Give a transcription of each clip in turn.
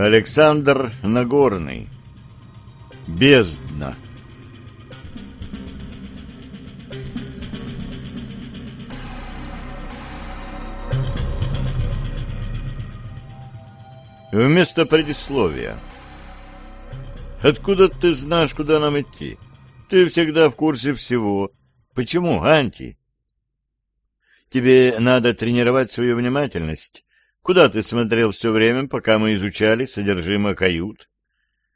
Александр Нагорный. Бездна. Вместо предисловия. Откуда ты знаешь, куда нам идти? Ты всегда в курсе всего. Почему, Анти? Тебе надо тренировать свою внимательность Куда ты смотрел все время, пока мы изучали содержимое кают?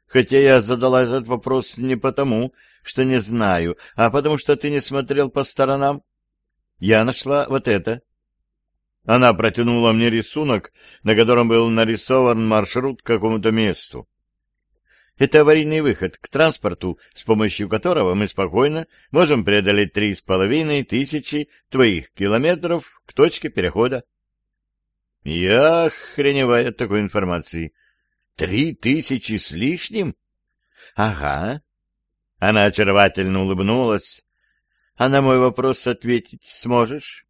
Хотя я задала этот вопрос не потому, что не знаю, а потому что ты не смотрел по сторонам. Я нашла вот это. Она протянула мне рисунок, на котором был нарисован маршрут к какому-то месту. Это аварийный выход к транспорту, с помощью которого мы спокойно можем преодолеть три с половиной тысячи твоих километров к точке перехода. Я охреневаю от такой информации. Три тысячи с лишним? Ага. Она очаровательно улыбнулась. А на мой вопрос ответить сможешь?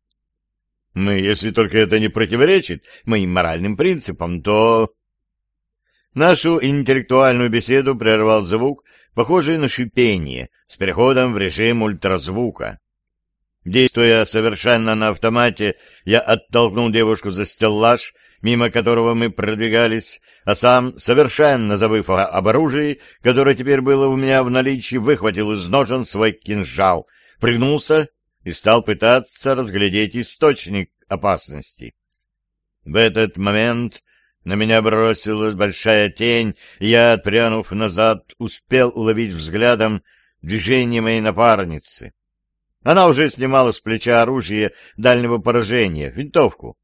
Ну, если только это не противоречит моим моральным принципам, то... Нашу интеллектуальную беседу прервал звук, похожий на шипение, с переходом в режим ультразвука. Действуя совершенно на автомате, я оттолкнул девушку за стеллаж, мимо которого мы продвигались, а сам, совершенно забыв об оружии, которое теперь было у меня в наличии, выхватил из ножен свой кинжал, пригнулся и стал пытаться разглядеть источник опасности. В этот момент на меня бросилась большая тень, и я, отпрянув назад, успел уловить взглядом движение моей напарницы. Она уже снимала с плеча оружие дальнего поражения, винтовку.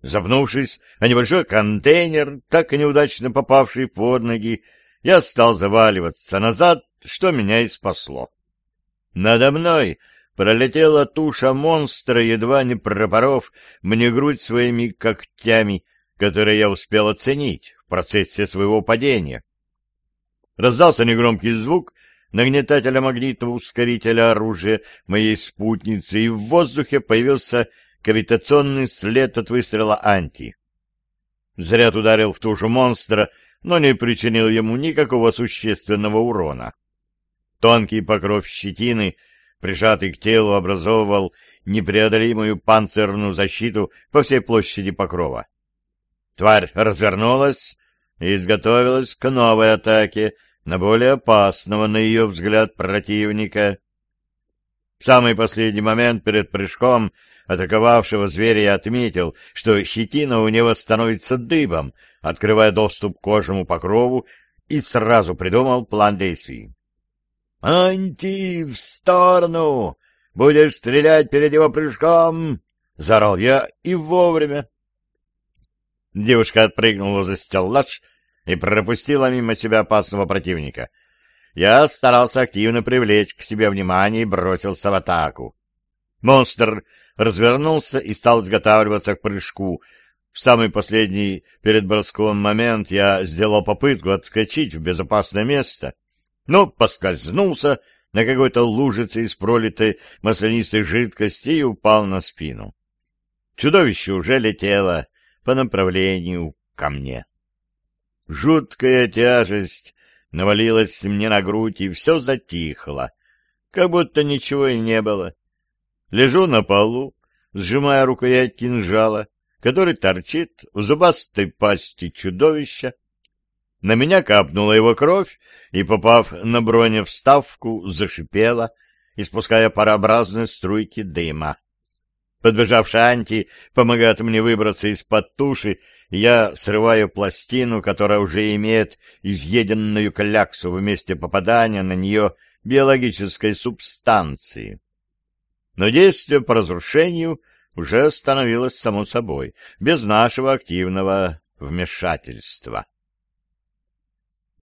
Запнувшись о небольшой контейнер, так и неудачно попавший под ноги, я стал заваливаться назад, что меня и спасло. Надо мной пролетела туша монстра, едва не пропоров мне грудь своими когтями, которые я успел оценить в процессе своего падения. Раздался негромкий звук, нагнетателя магнитного ускорителя оружия моей спутницы, и в воздухе появился гравитационный след от выстрела анти. Заряд ударил в тушу монстра, но не причинил ему никакого существенного урона. Тонкий покров щетины, прижатый к телу, образовывал непреодолимую панцирную защиту по всей площади покрова. Тварь развернулась и изготовилась к новой атаке, на более опасного, на ее взгляд, противника. В самый последний момент перед прыжком атаковавшего зверя я отметил, что щетина у него становится дыбом, открывая доступ к кожному покрову, и сразу придумал план действий. «Анти, в сторону! Будешь стрелять перед его прыжком!» — заорал я и вовремя. Девушка отпрыгнула за стеллаж, и пропустила мимо себя опасного противника. Я старался активно привлечь к себе внимание и бросился в атаку. Монстр развернулся и стал изготавливаться к прыжку. В самый последний перед броском момент я сделал попытку отскочить в безопасное место, но поскользнулся на какой-то лужице из пролитой маслянистой жидкости и упал на спину. Чудовище уже летело по направлению ко мне. Жуткая тяжесть навалилась мне на грудь, и все затихло, как будто ничего и не было. Лежу на полу, сжимая рукоять кинжала, который торчит в зубастой пасти чудовища. На меня капнула его кровь, и, попав на броневставку, зашипела, испуская парообразные струйки дыма. Подбежавший Анти помогает мне выбраться из-под туши, я срываю пластину, которая уже имеет изъеденную кляксу в месте попадания на нее биологической субстанции. Но действие по разрушению уже становилось само собой, без нашего активного вмешательства.